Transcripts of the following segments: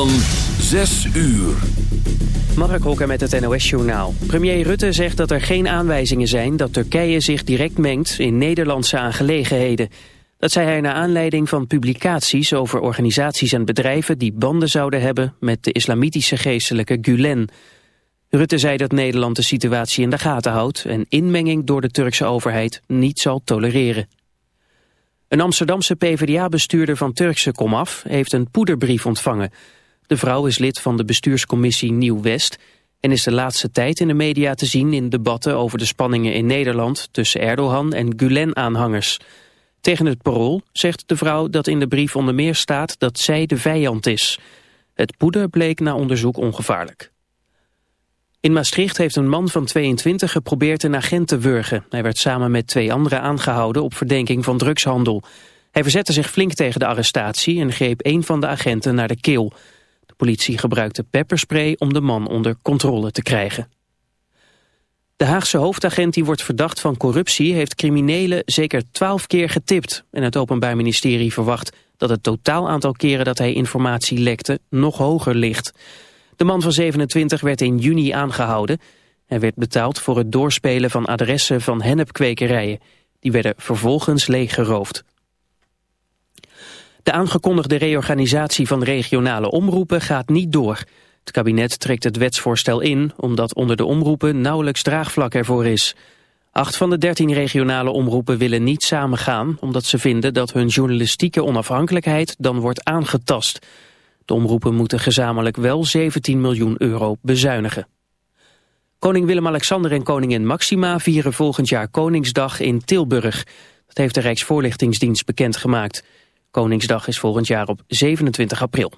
van 6 uur. Mark Hokker met het NOS-journaal. Premier Rutte zegt dat er geen aanwijzingen zijn dat Turkije zich direct mengt in Nederlandse aangelegenheden. Dat zei hij naar aanleiding van publicaties over organisaties en bedrijven die banden zouden hebben met de islamitische geestelijke Gulen. Rutte zei dat Nederland de situatie in de gaten houdt en inmenging door de Turkse overheid niet zal tolereren. Een Amsterdamse PvdA-bestuurder van Turkse komaf heeft een poederbrief ontvangen. De vrouw is lid van de bestuurscommissie Nieuw-West... en is de laatste tijd in de media te zien in debatten over de spanningen in Nederland... tussen Erdogan en Gulen-aanhangers. Tegen het parool zegt de vrouw dat in de brief onder meer staat dat zij de vijand is. Het poeder bleek na onderzoek ongevaarlijk. In Maastricht heeft een man van 22 geprobeerd een agent te wurgen. Hij werd samen met twee anderen aangehouden op verdenking van drugshandel. Hij verzette zich flink tegen de arrestatie en greep een van de agenten naar de keel. Politie gebruikte pepperspray om de man onder controle te krijgen. De Haagse hoofdagent die wordt verdacht van corruptie heeft criminelen zeker twaalf keer getipt. En het Openbaar Ministerie verwacht dat het totaal aantal keren dat hij informatie lekte nog hoger ligt. De man van 27 werd in juni aangehouden. Hij werd betaald voor het doorspelen van adressen van hennepkwekerijen. Die werden vervolgens leeggeroofd. De aangekondigde reorganisatie van regionale omroepen gaat niet door. Het kabinet trekt het wetsvoorstel in... omdat onder de omroepen nauwelijks draagvlak ervoor is. Acht van de dertien regionale omroepen willen niet samengaan... omdat ze vinden dat hun journalistieke onafhankelijkheid dan wordt aangetast... De omroepen moeten gezamenlijk wel 17 miljoen euro bezuinigen. Koning Willem-Alexander en koningin Maxima vieren volgend jaar Koningsdag in Tilburg. Dat heeft de Rijksvoorlichtingsdienst bekendgemaakt. Koningsdag is volgend jaar op 27 april.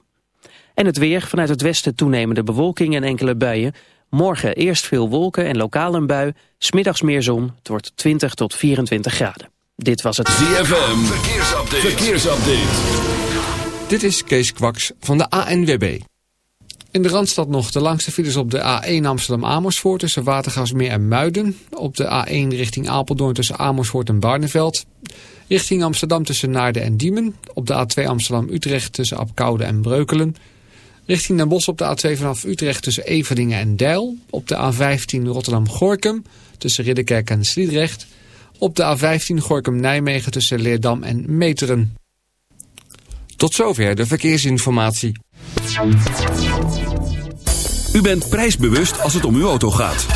En het weer, vanuit het westen toenemende bewolking en enkele buien. Morgen eerst veel wolken en lokaal een bui. Smiddags meer zon, het wordt 20 tot 24 graden. Dit was het ZFM, verkeersupdate. verkeersupdate. Dit is Kees Kwaks van de ANWB. In de Randstad nog de langste files op de A1 Amsterdam-Amersfoort tussen Watergasmeer en Muiden. Op de A1 richting Apeldoorn tussen Amersfoort en Barneveld. Richting Amsterdam tussen Naarden en Diemen. Op de A2 Amsterdam-Utrecht tussen Apkoude en Breukelen. Richting Den Bosch op de A2 vanaf Utrecht tussen Everdingen en Deil. Op de A15 Rotterdam-Gorkum tussen Ridderkerk en Sliedrecht. Op de A15 Gorkum-Nijmegen tussen Leerdam en Meteren. Tot zover de verkeersinformatie. U bent prijsbewust als het om uw auto gaat.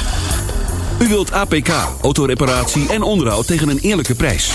U wilt APK, autoreparatie en onderhoud tegen een eerlijke prijs.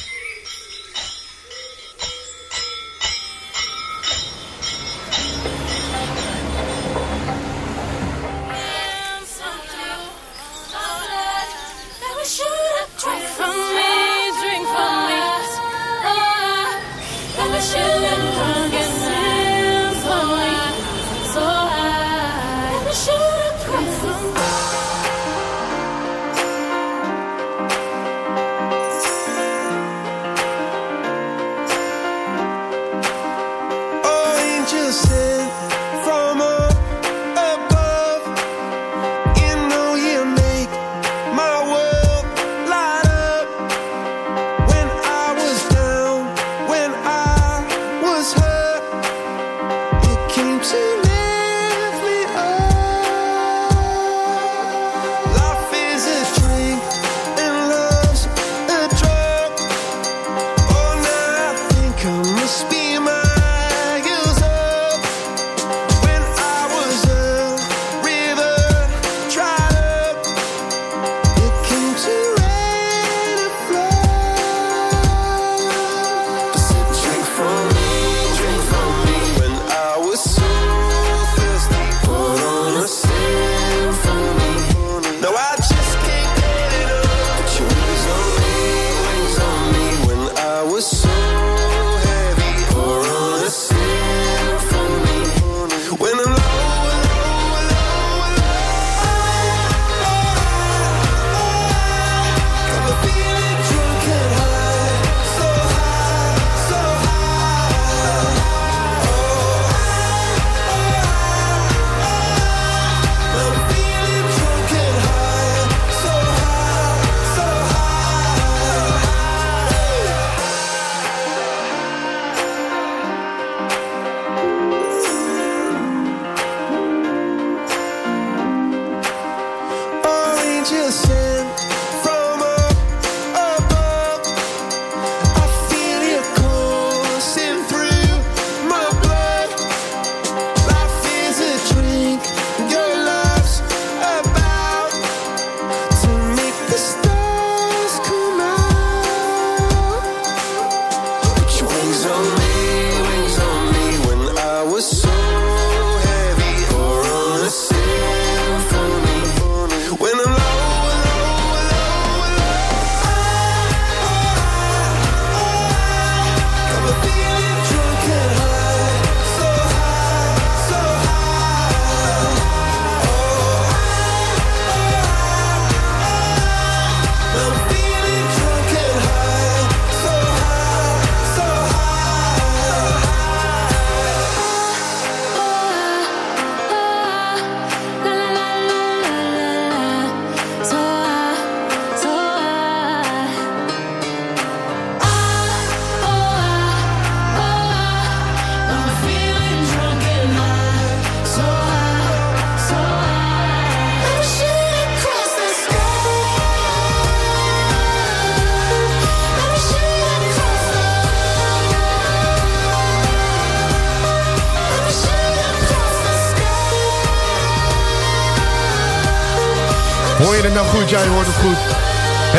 Hoor je het nou goed? Jij hoort het goed.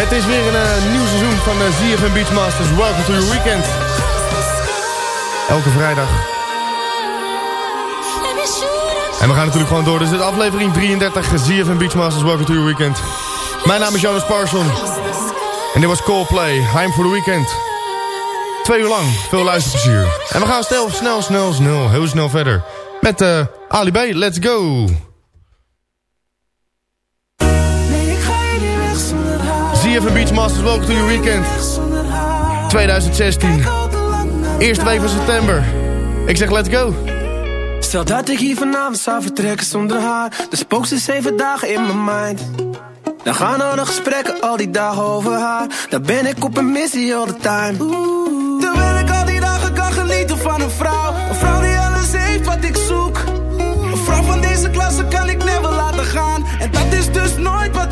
Het is weer een uh, nieuw seizoen van de uh, ZFM Beachmasters. Welcome to your weekend. Elke vrijdag. En we gaan natuurlijk gewoon door. Dus dit is aflevering 33 ZFM Beachmasters. Welcome to your weekend. Mijn naam is Jonas Parson. En dit was Coldplay. I'm for the weekend. Twee uur lang. Veel luisterplezier. En we gaan snel, snel, snel, snel, heel snel verder. Met uh, Ali B. Let's go. ZFM Beachmasters, welcome to your weekend. 2016. Eerste week van september. Ik zeg let's go. Stel dat ik hier vanavond zou vertrekken zonder haar. De spookt ze zeven dagen in mijn mind. Dan gaan al de gesprekken al die dagen over haar. Dan ben ik op een missie all the time. Terwijl ik al die dagen kan genieten van een vrouw. Een vrouw die alles heeft wat ik zoek. Een vrouw van deze klasse kan ik never laten gaan. En dat is dus nooit wat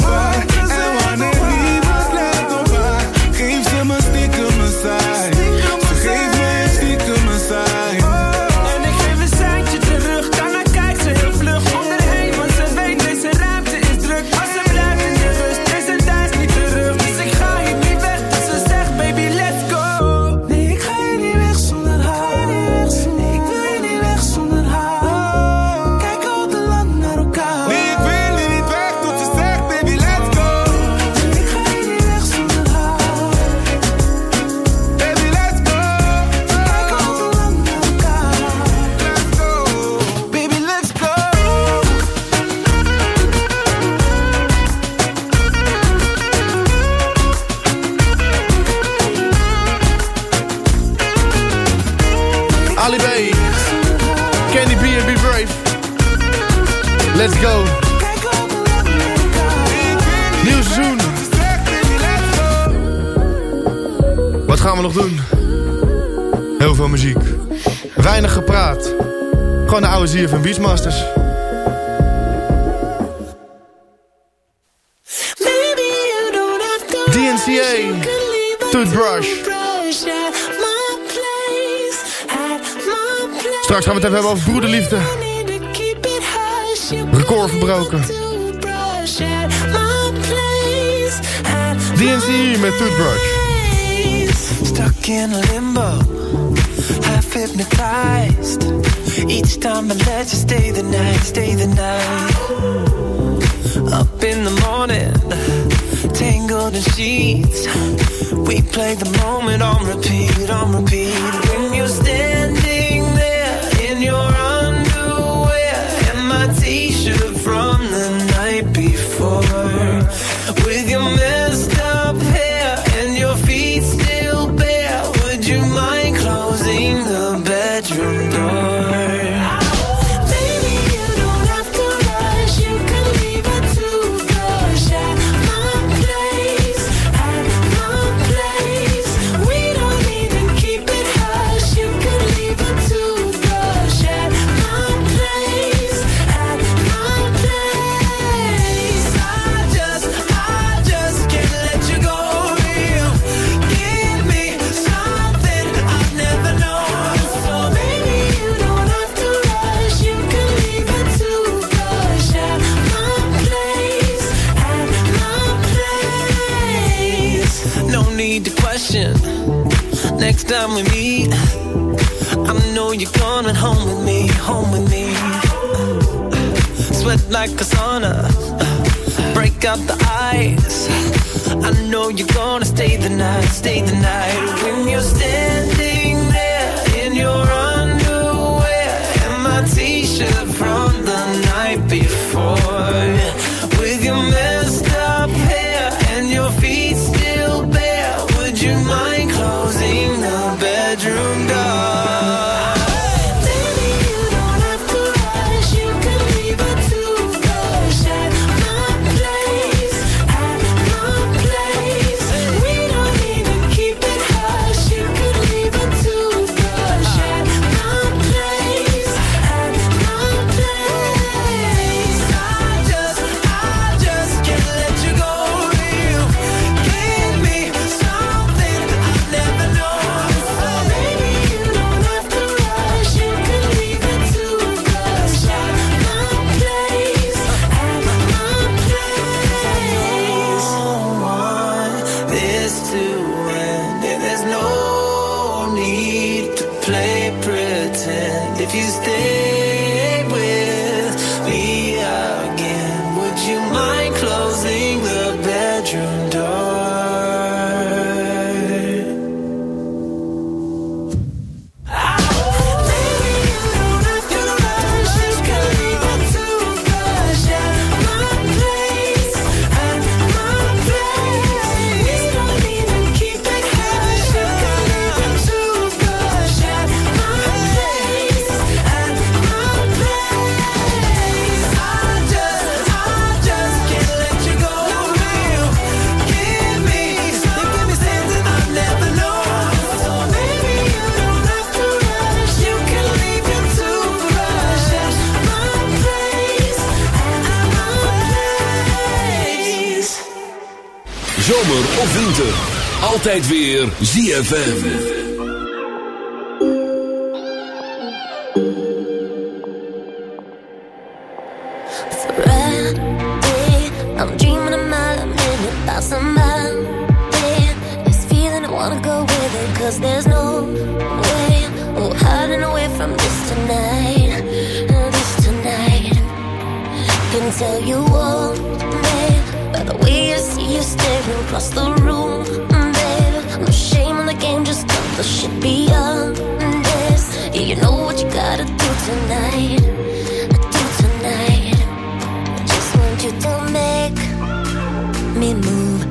we nog doen? Heel veel muziek. Weinig gepraat. Gewoon de oude zier van Beachmasters. DNCA. Toothbrush. Straks gaan we het even hebben over broederliefde. Record verbroken. DNCA met Toothbrush. Stuck in limbo, half hypnotized. Each time I let you stay the night, stay the night. Up in the morning, tangled in sheets. We play the moment on repeat, on repeat. When you're standing time we meet, I know you're coming home with me, home with me. Sweat like a sauna, break up the ice. I know you're gonna stay the night, stay the night. When you're standing there in your underwear and my t-shirt from the night before. Altijd weer ZFM. I'm dreaming a mile a minute about somebody. This feeling I wanna go with it, cause there's no way. Oh, hiding away from this tonight. This tonight. Can tell you all, babe, by the way I see you staring across the room, the shit beyond this. Yeah, you know what you gotta do tonight. Do tonight. Just want you to make me move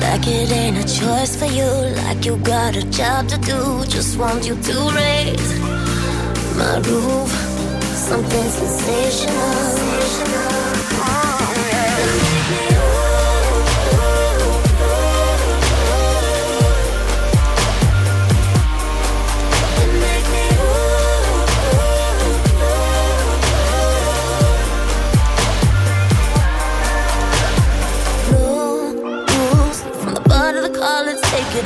like it ain't a choice for you, like you got a job to do. Just want you to raise my roof, something sensational.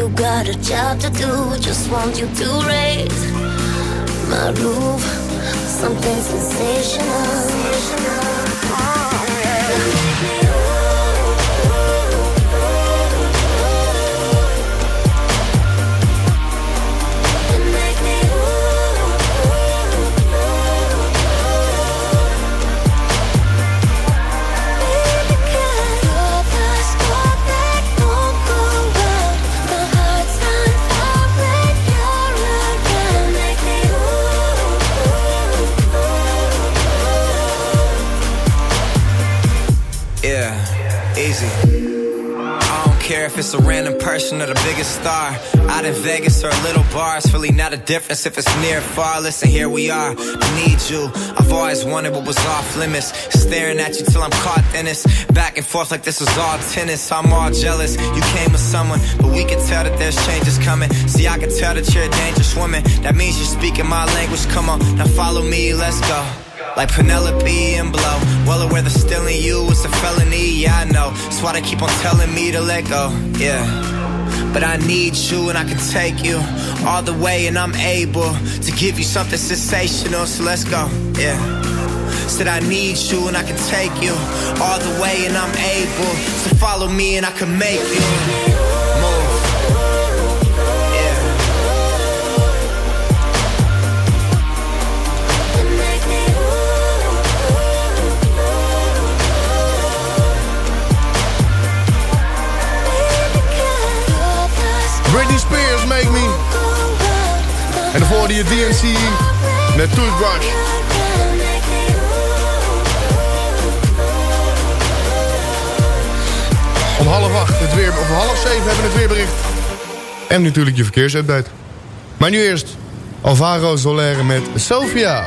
you got a job to do. Just want you to raise my roof. Something sensational. Not a difference if it's near or far. Listen, here we are. I need you. I've always wanted what was off limits. Staring at you till I'm caught in this. Back and forth like this was all tennis. I'm all jealous. You came with someone, but we can tell that there's changes coming. See, I can tell that you're a dangerous woman. That means you're speaking my language. Come on, now follow me, let's go. Like Penelope and Blow. Well aware that stealing you is a felony, yeah, I know. That's why they keep on telling me to let go, yeah. But I need you and I can take you all the way, and I'm able to give you something sensational, so let's go, yeah. Said I need you and I can take you all the way, and I'm able to follow me and I can make you Britney Spears, Make Me. En daarvoor die DNC met Toothbrush. Om half acht, het weer, of half zeven hebben we het weerbericht. En natuurlijk je verkeersupdate. Maar nu eerst Alvaro Soler met Sofia.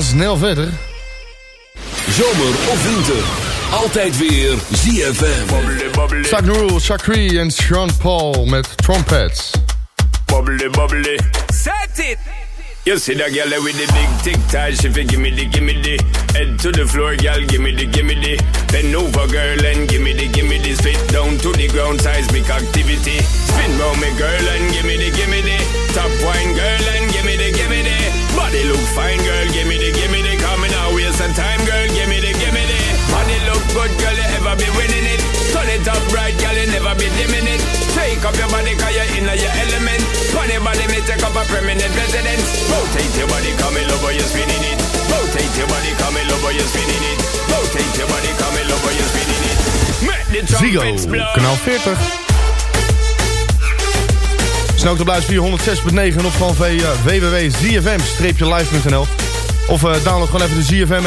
Gaan snel verder. Zomer of winter. Altijd weer ZFM. Zak Rule, Shakri en Sean Paul met Trumpets. Bubbly, bubbly. Set it! You see that girl with the big tic tac, she fi gimme the, gimme the Head to the floor, girl, gimme the, gimme the Bend over, girl, and gimme the, gimme the Spit down to the ground, seismic activity Spin round me, girl, and gimme the, gimme the Top wine, girl, and Body look fine, girl, gimme the, gimme the Coming out, waste some time, girl, gimme the, gimme the. Body look good, girl, you ever be winning it. Turn it up right, girl, you never be dimming it. Take up your body, cause you're in your element. Funny body, me take up a permanent residence. Rotate your body, come in over, you're spinning it. Rotate your body, come in over, you're spinning it. Rotate your body, come in over, you're spinning it. Make the trumpets blow. kanaal 40. Snel te luisteren via 106.9 of www.zfm-live.nl Of eh, download gewoon even de ZFM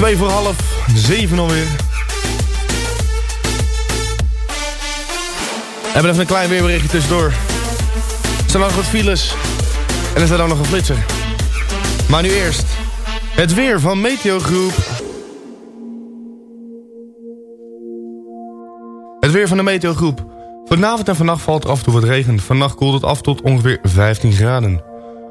Twee voor half, zeven alweer. We hebben even een klein weerberichtje tussendoor. Er zijn nog wat files. En er staat ook nog een flitser. Maar nu eerst het weer van Meteo Groep. Het weer van de Meteo Groep. Vanavond en vannacht valt af en toe wat regen. Vannacht koelt het af tot ongeveer 15 graden.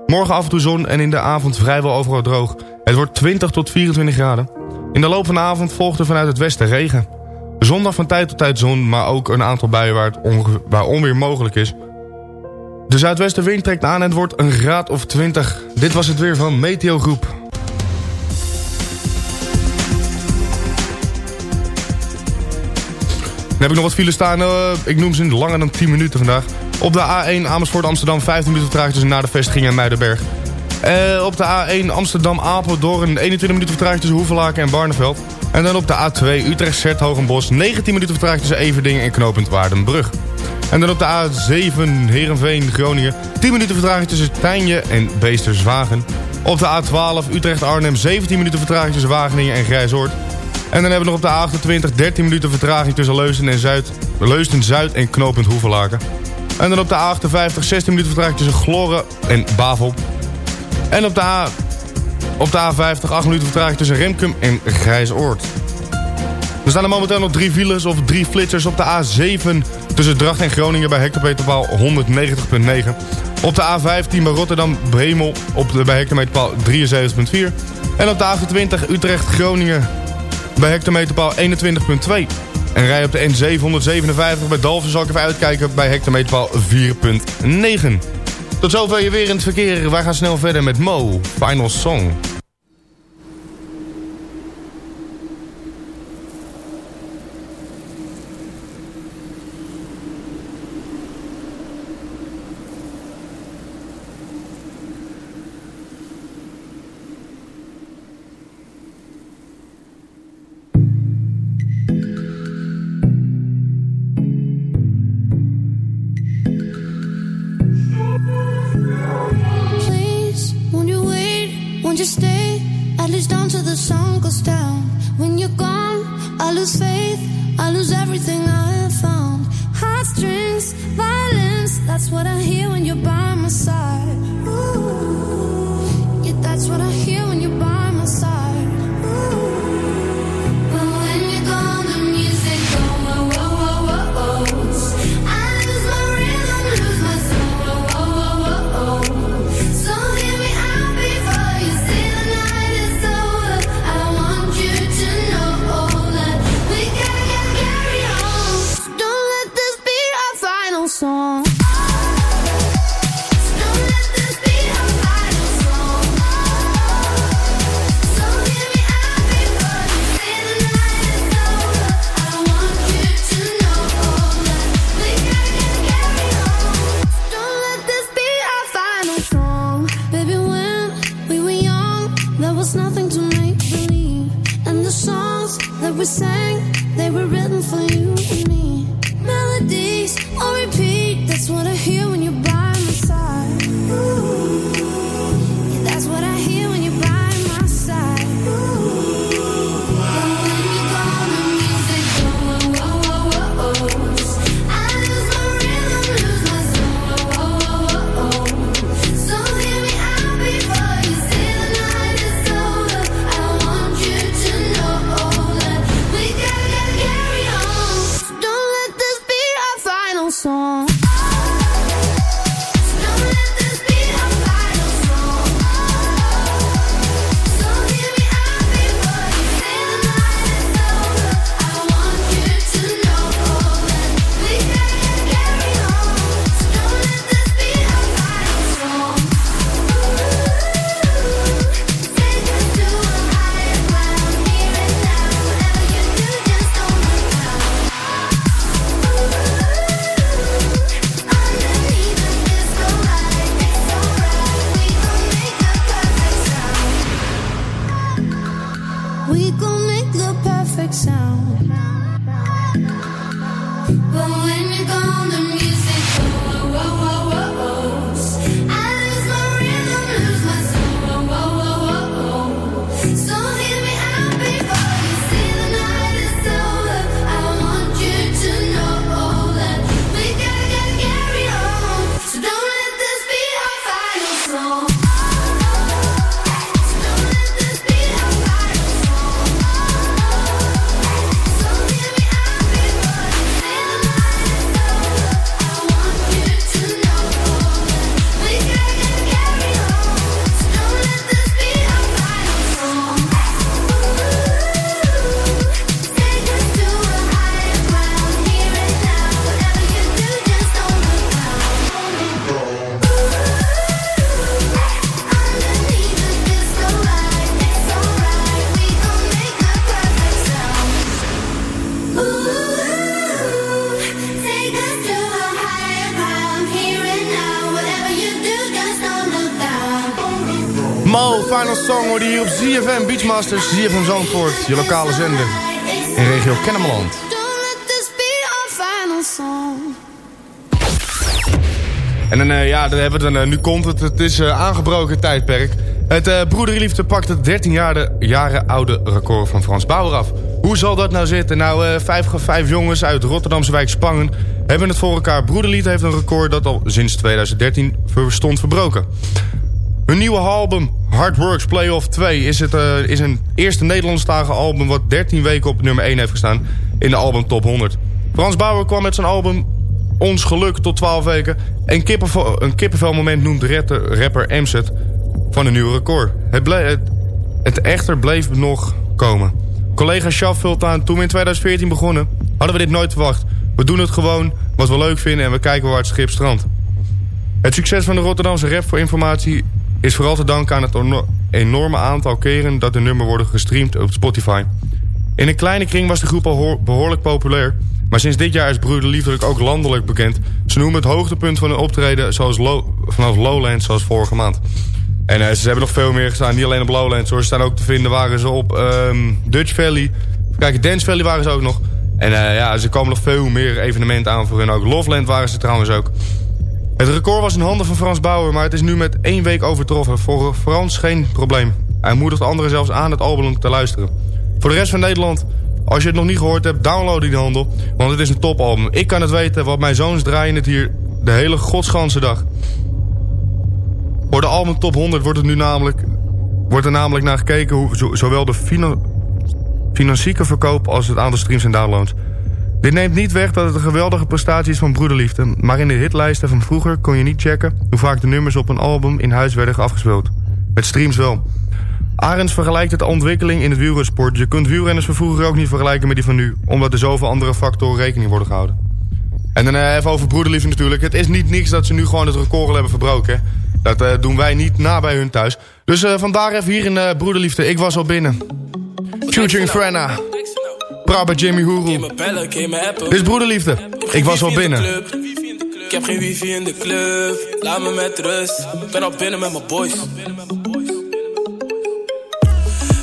Morgen af en toe zon en in de avond vrijwel overal droog. Het wordt 20 tot 24 graden. In de loop van de avond volgt er vanuit het westen regen. Zondag van tijd tot tijd zon, maar ook een aantal buien waar onweer mogelijk is. De zuidwestenwind trekt aan en het wordt een graad of 20. Dit was het weer van Meteo Groep. Dan heb ik nog wat files staan. eh, ik noem ze langer dan 10 minuten vandaag. Op de A1 Amersfoort Amsterdam 15 minuten vertraging tussen naar de vestiging en Muidenberg. Eh, op de A1 Amsterdam Apeldoorn 21 minuten vertraging tussen Hoevelaken en Barneveld. En dan op de A2 Utrecht Zert Hogenbos 19 minuten vertraging tussen Everdingen en Knopend Waardenbrug. En dan op de A7 Heerenveen Groningen 10 minuten vertraging tussen Tijnje en Beesterswagen. Op de A12 Utrecht Arnhem 17 minuten vertraging tussen Wageningen en Grijzoord. En dan hebben we nog op de A28 13 minuten vertraging tussen Leusden, en Zuid, Leusden Zuid en Knopend Hoevelaken. En dan op de A58 16 minuten vertraging tussen Gloren en Bavel. En op de, A, op de A50 8 minuten vertraging tussen Remkum en Grijsoord. Er staan momenteel nog drie files of drie flitsers op de A7... tussen Dracht en Groningen bij hectometerpaal 190.9. Op de A15 bij Rotterdam-Bremel bij hectometerpaal 73.4. En op de A20 Utrecht-Groningen bij hectometerpaal 21.2. En rij op de N757 bij Dalven zal ik even uitkijken bij hectometerpaal 4.9. Tot zover je weer in het verkeer. Wij gaan snel verder met Mo, Final Song. Mo, final song hoorde hier op ZFM Beachmasters, ZFM Zandvoort, je lokale zender in regio Kennemerland. En dan, uh, ja, dan hebben we dan, eh, nu komt het, het is eh, aangebroken tijdperk. Het broederliefde pakt het 13 jaren, jaren oude record van Frans Bauer af. Hoe zal dat nou zitten? Nou, vijf, vijf jongens uit Rotterdamse wijk Spangen hebben het voor elkaar. Broederlied heeft een record dat al sinds 2013 stond verbroken. Hun nieuwe album Hard Works Playoff 2 is, het, eh, is een eerste Nederlandstalige album... wat 13 weken op nummer 1 heeft gestaan in de album Top 100. Frans Bauer kwam met zijn album Ons Geluk tot 12 weken... en kippenvel, een kippenvelmoment noemt de rapper Emset van een nieuw record. Het, het, echter bleef nog komen. Collega Schaff vult aan, toen we in 2014 begonnen... hadden we dit nooit verwacht. We doen het gewoon, wat we leuk vinden... en we kijken waar het schip strandt. Het succes van de Rotterdamse rap voor informatie is vooral te danken aan het enorme aantal keren... dat de nummer worden gestreamd op Spotify. In een kleine kring was de groep al hoor- behoorlijk populair... maar sinds dit jaar is Broeder Liefdelijk ook landelijk bekend. Ze noemen het hoogtepunt van hun optreden zoals Low, vanaf Lowlands zoals vorige maand. En eh, ze hebben nog veel meer gestaan, niet alleen op Lowlands hoor. Ze staan ook te vinden, waren ze op ehm, Dutch Valley. Kijken, Dance Valley waren ze ook nog. En eh, ja, ze komen nog veel meer evenementen aan voor hun ook. Loveland waren ze trouwens ook. Het record was in handen van Frans Bauer, maar het is nu met één week overtroffen. Voor Frans geen probleem. Hij moedigt anderen zelfs aan het album te luisteren. Voor de rest van Nederland, als je het nog niet gehoord hebt, download die de handel. Want het is een topalbum. Ik kan het weten, want mijn zoons draaien het hier de hele godsganse dag. Voor de album Top 100 wordt, het nu namelijk, wordt er namelijk naar gekeken... hoe zo- zowel de fina- financieke verkoop als het aantal streams en downloads. Dit neemt niet weg dat het een geweldige prestatie is van Broederliefde... maar in de hitlijsten van vroeger kon je niet checken... hoe vaak de nummers op een album in huis werden afgespeeld. Met streams wel. Arends vergelijkt het de ontwikkeling in het wielrensport. Je kunt wielrenners van vroeger ook niet vergelijken met die van nu... omdat er zoveel andere factoren rekening worden gehouden. En dan eh, even over Broederliefde natuurlijk. Het is niet niks dat ze nu gewoon het record hebben verbroken. hè. Dat eh, doen wij niet na bij hun thuis. Dus eh, vandaar even hier in Broederliefde. Ik was al binnen. Featuring Frenna. Prabba Jimmy Hoerel. Dit is Broederliefde. Ik was al binnen. Ik heb geen wifi in de club, laat me met rust. Ik ben al binnen met mijn boys.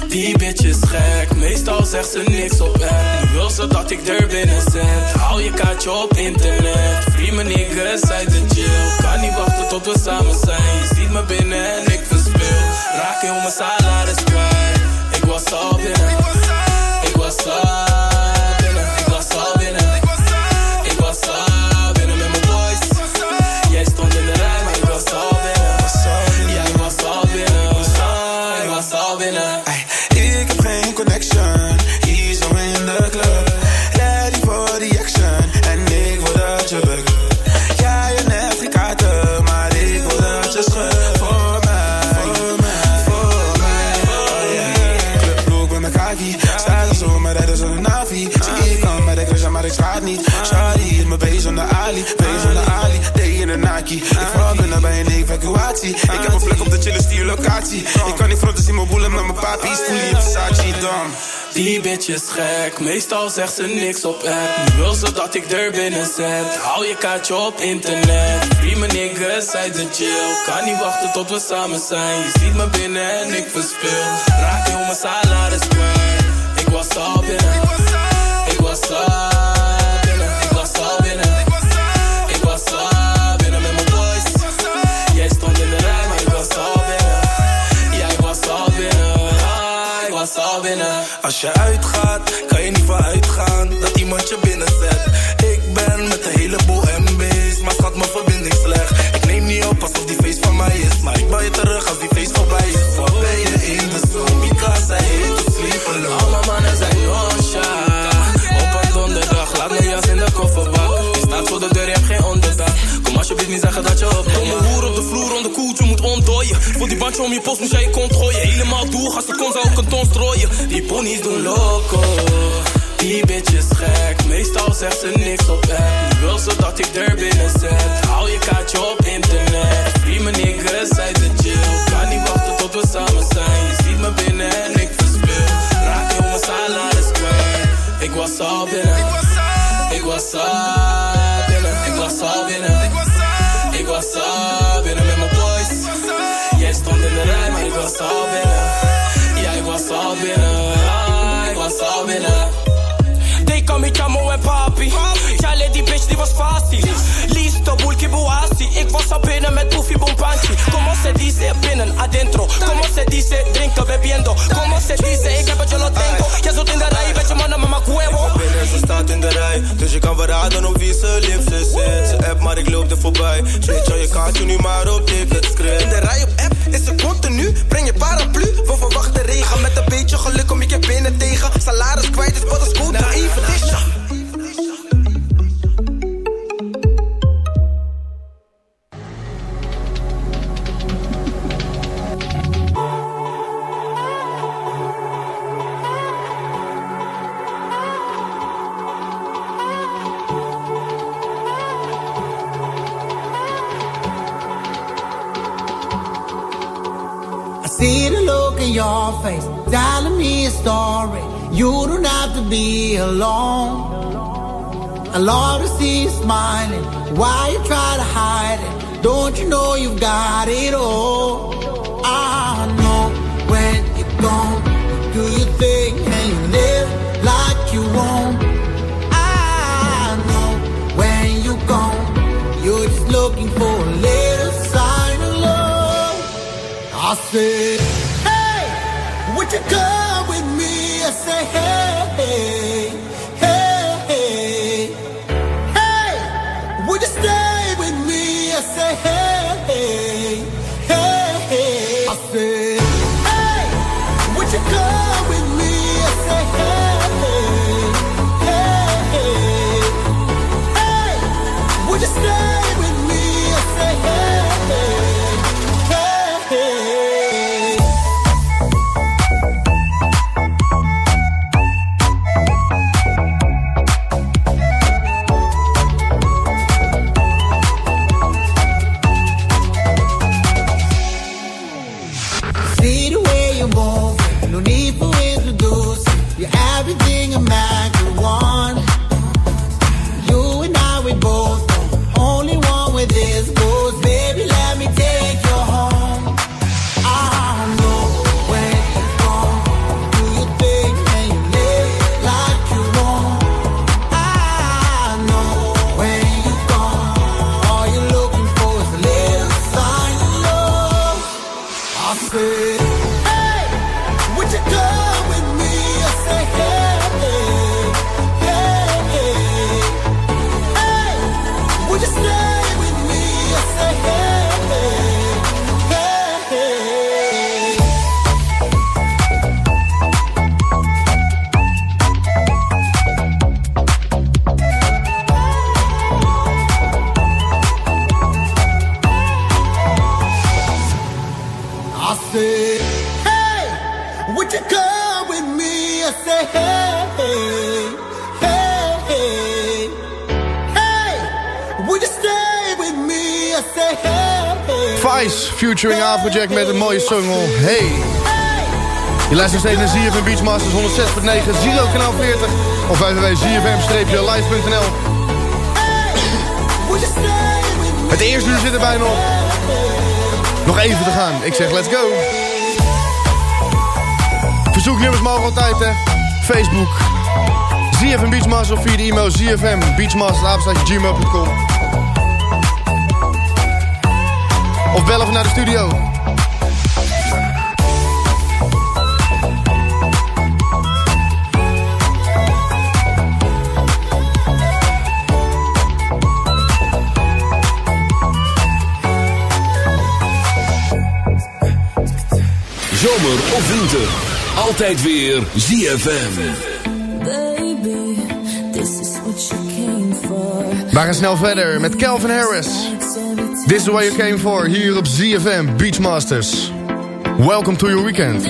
Die bitch is gek, meestal zegt ze niks op app. Nu wil ze dat ik er binnen zet. Hou je kaartje op internet. Free mijn niggas uit de chill. Kan niet wachten tot we samen zijn. Je ziet me binnen en ik verspil. Raak heel mijn salaris kwijt. Ik was al binnen. Ik was al Ik val binnen bij een evacuatie. Ik heb een plek op de chille stuur locatie. Ik kan niet fronten, zien mijn boelen met mijn papi. Fully in Versace, dan. Die bitch is gek, meestal zegt ze niks op app. Nu wil ze dat ik er binnen zet. Hou je kaartje op internet. Free mijn niggas uit de chill. Kan niet wachten tot we samen zijn. Je ziet me binnen en ik verspil. Raak heel mijn salaris kwijt. Ik was al binnen. Ik was al kan je niet uitgaan dat iemand je binnenzet. Ik ben met een heleboel MB's, maar schat mijn verbinding slecht. Ik neem niet op alsof die feest van mij is, maar ik bel je terug als die feest voorbij is. Wat ben je in de zon? Because I hate to sleep alone. Alle mannen zijn nonchalant. Op een donderdag, laat mijn jas in de kofferbak. Je staat voor de deur, je hebt geen onderdak. Kom alsjeblieft niet zeggen dat je op Voor die bandje om je post moest jij je kont gooien. Helemaal doel, de kon zou ook een ton strooien. Die ponies doen loco. Die bitch gek, meestal zegt ze niks op app. Nu wil ze dat ik er binnen zet. Hou je kaartje op internet. Free mijn niggas uit de chill. Kan niet wachten tot we samen zijn. Je ziet me binnen en ik verspil. Raak heel mijn salaris kwijt. Ik was al binnen. Ik was al binnen. Ik was al binnen. Ik was al binnen met mijn boys. Jij ik was al binnen. Ja, ik was al binnen. Ah, was al binnen. They call me Chamo en papi. Chale, die bitch die was fácil. Buasi. Ik was al binnen met Puffy Bompanchi. Como se dice binnen, adentro. Como se dice drinken, bebiendo. Como se dice, ik heb het, je lo tengo. Jij zult in de rij, weet je mannen, mama cuevo. Binnen, ze staat in de rij, dus je kan verraden op wie ze liefste zit. Ze app, maar ik loop er voorbij. Switch al je kaartje nu maar op ticketscript. In de rij op app is ze continu. Breng je paraplu, we verwachten regen. Met een beetje geluk say Afrojack met een mooie single. Hey! Je luistert steeds naar ZFM Beachmasters 106.9, Zero kanaal 40 of www.zfm-live.nl Het eerste uur zit er bijna nog. Nog even te gaan. Ik zeg let's go. Verzoeknummers mogen altijd hè. Facebook. ZFM Beachmasters of via de e-mail zfm beachmasters.gmail.com Of bel even naar de studio. Zomer of winter, altijd weer ZFM. We gaan snel verder met Kelvin Harris. This is what you came for here op ZFM Beachmasters. Welcome to your weekend.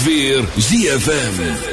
Altijd weer ZFM.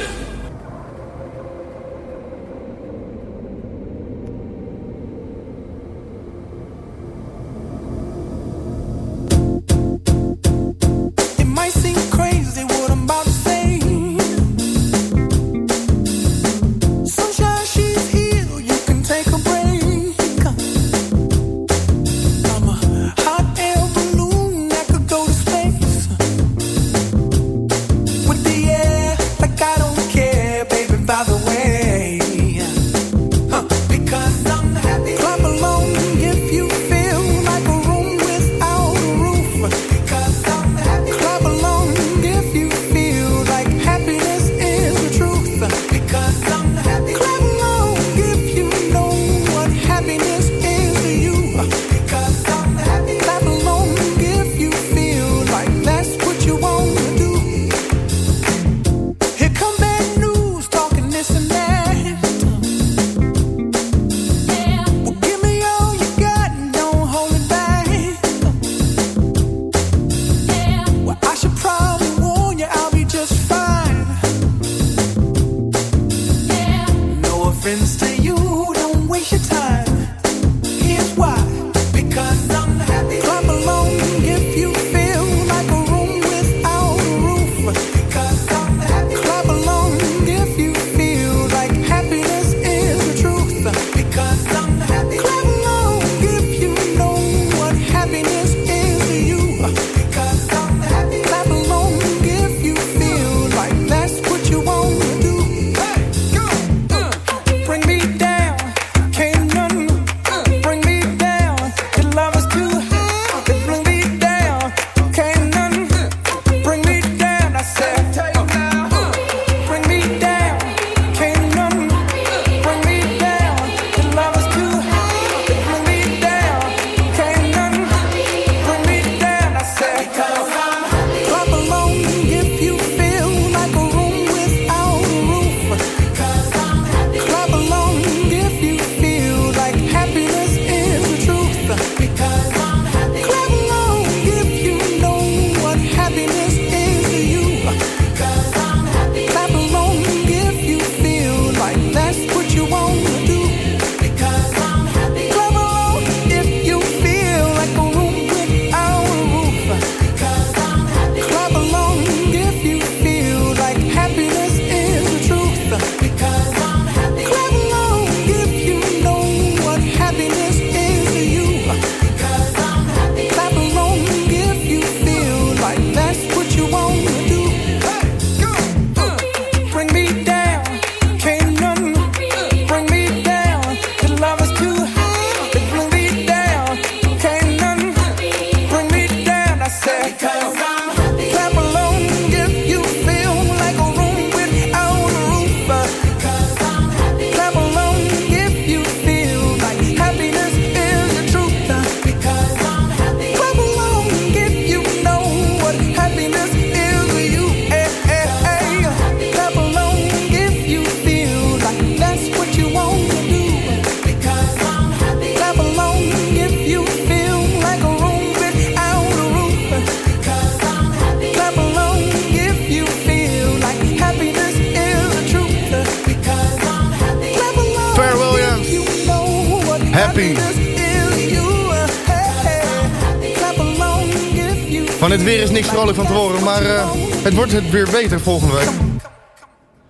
Van het weer is niks vrolijk van te horen, maar eh, het wordt het weer beter volgende week.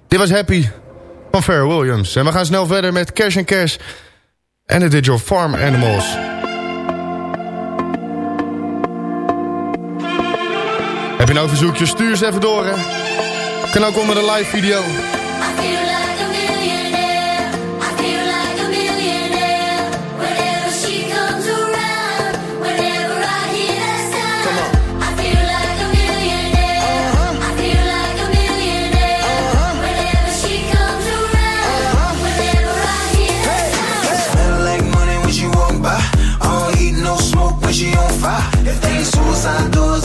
Dit was Happy van Fair Williams. En we gaan snel verder met Cash and Cash en de Digital Farm Animals. Heb je nou verzoekjes, stuur ze even door, hè. Kan ook onder de live video.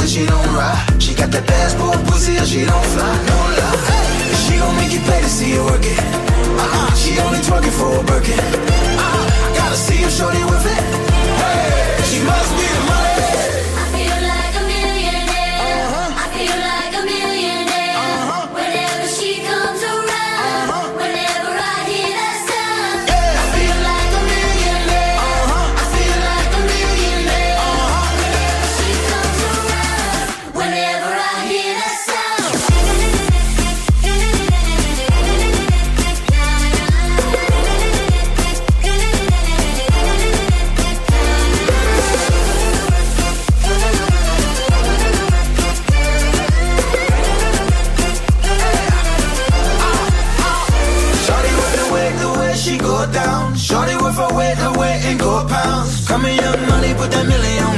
Then she don't ride. She got that passport pussy, or she don't fly. No lie. She gon' make you pay to see her work it. Uh-uh, she only twerking for a Birkin. Uh-uh, gotta see her shorty with it. Hey, she must be the money. million, money, put that million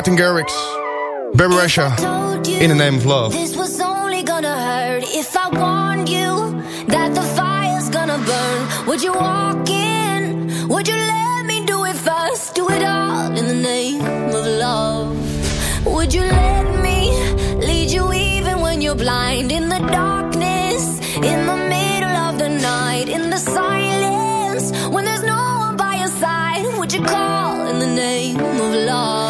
Martin Garrix. Barry Rasha. In the Name of Love. This was only gonna hurt if I warned you that the fire's gonna burn. Would you walk in? Would you let me do it first? Do it all in the name of love. Would you let me lead you even when you're blind? In the darkness, in the middle of the night, in the silence, when there's no one by your side, would you call in the name of love?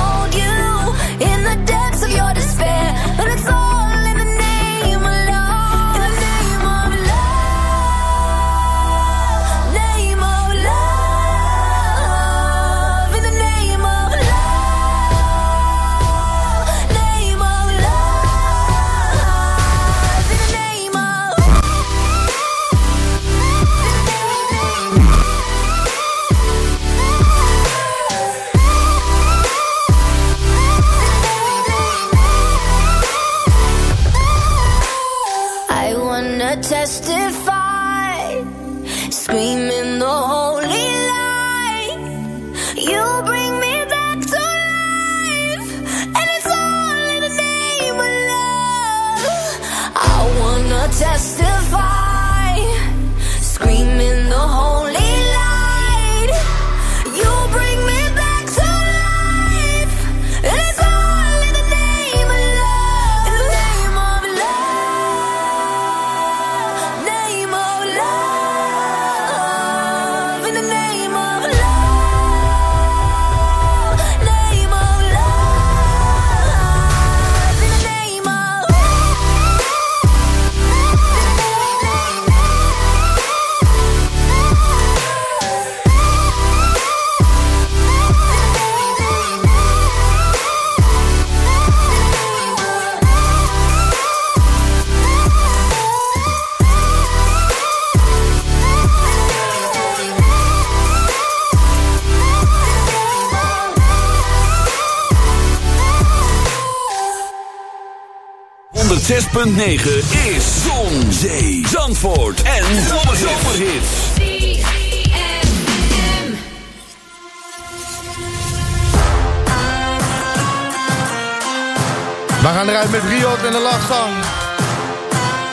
testify, is Zon, Zee, Zandvoort en Zomerhits. We gaan eruit met Riot en de Last Song.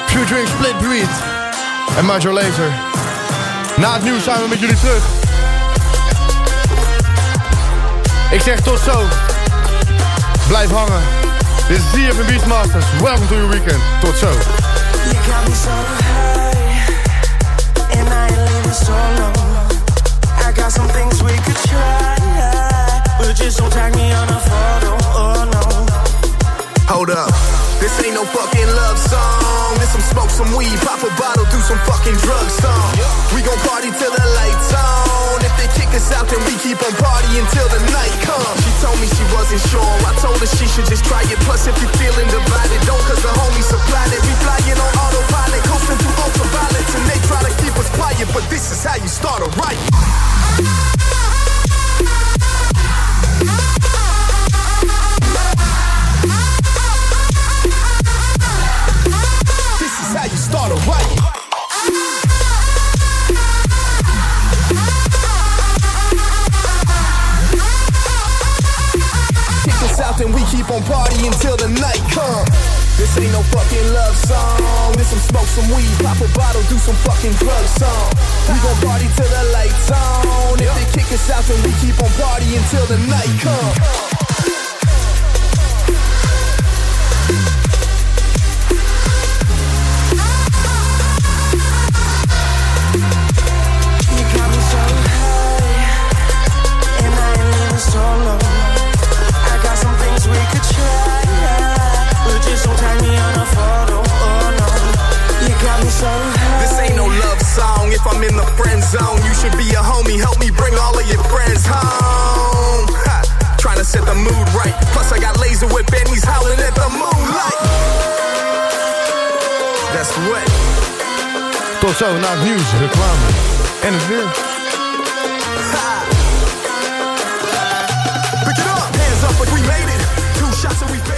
Featuring Split Breed. En Major Lazer. Na het nieuws zijn we met jullie terug. Ik zeg tot zo. Blijf hangen. This is ZFM Beachmasters. Welcome to your weekend. Tot zo. Hold up. This ain't no fucking love song. This some smoke, some weed, pop a bottle, do some fucking drugs song. We gon' party till the lights on. Then we keep on partying till the night comes. She told me she wasn't sure. I told her she should just try it. Plus, if you're feeling divided, don't cause the homies supplied it. We flying on autopilot, coasting through ultraviolence, and they try to keep us quiet, but this is how you start a riot. Out, then we keep on partying till the night come. This ain't no fucking love song. This some smoke, some weed, pop a bottle, do some fucking drug song. We gon' party till the lights on. If they kick us out, then we keep on partying till the night come. This ain't no love song. If I'm in the friend zone, you should be a homie. Help me bring all of your friends home. Ha, trying to set the mood right. Plus, I got laser whip and he's howling at the moonlight. That's what. Tot zo na het nieuws, reclame en het weer. Pick it up, hands up, like we made it. Two shots and we